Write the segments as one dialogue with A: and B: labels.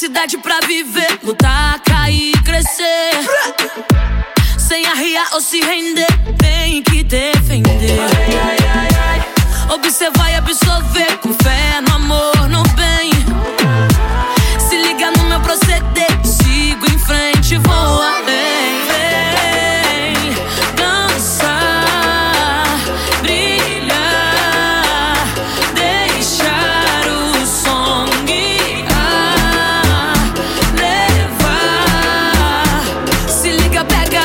A: cidade pra viver. Lutar, cair, crescer. Sem arriar ou se render, tem que defender. Observar e absorver com fé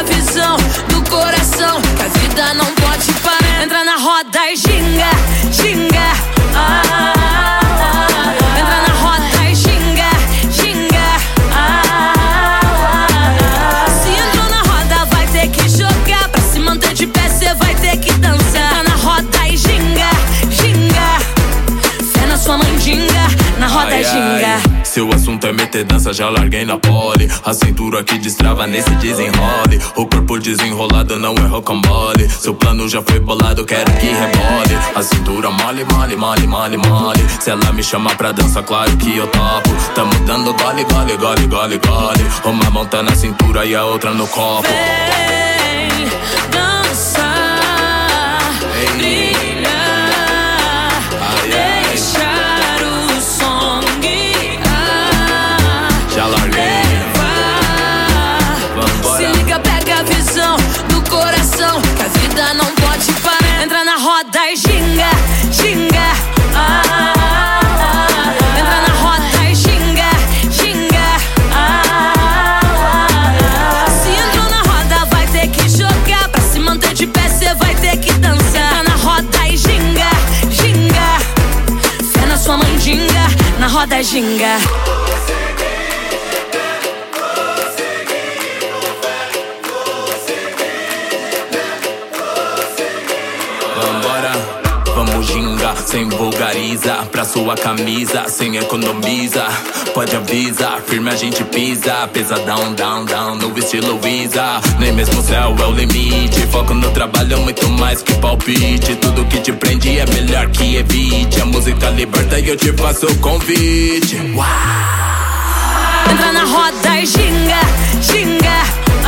A: visão do coração, que a vida não pode parar. Entra na roda e ginga, ginga. Ah, entra na roda e ginga, ginga. Ah, se entrou na roda, vai ter que jogar. Pra se manter de pé, cê vai ter que dançar. Entra na roda e ginga, ginga. Fé na sua mandinga, na roda
B: Ai,
A: ginga.
B: ai, Se o assunto é meter dança, já larguei na pole. A cintura que destrava nesse desenrole. O corpo desenrolado não é rocambole. Seu plano já foi bolado, quero que rebole. A cintura mole, mole, mole, mole, mole. Se ela me chamar pra dança, claro que eu topo. Tamo dando gole, gole, gole, gole, gole. Uma mão tá na cintura e a outra no copo.
A: Não pode parar. Entra na roda e ginga, ginga. Ah, entra na roda e ginga, ginga. Ah, se entrou na roda, vai ter que jogar. Pra se manter de pé, cê vai ter que dançar. Entra na roda e ginga, ginga. Fé na sua mandinga, na roda ginga.
B: Sem vulgariza Pra sua camisa, sem economiza. Pode avisar, firme a gente pisa Pesadão, down, down, no estilo Visa. Nem mesmo o céu é o limite Foco no trabalho muito mais que palpite. Tudo que te prende é melhor que evite. A música liberta e eu te faço o convite.
A: Entra na roda e ginga, ginga.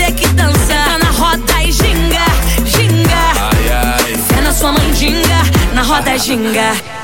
A: Ter que dançar. Entra na roda e ginga, ginga.
B: Ai, ai
A: Fé na sua mandinga, na roda e ginga.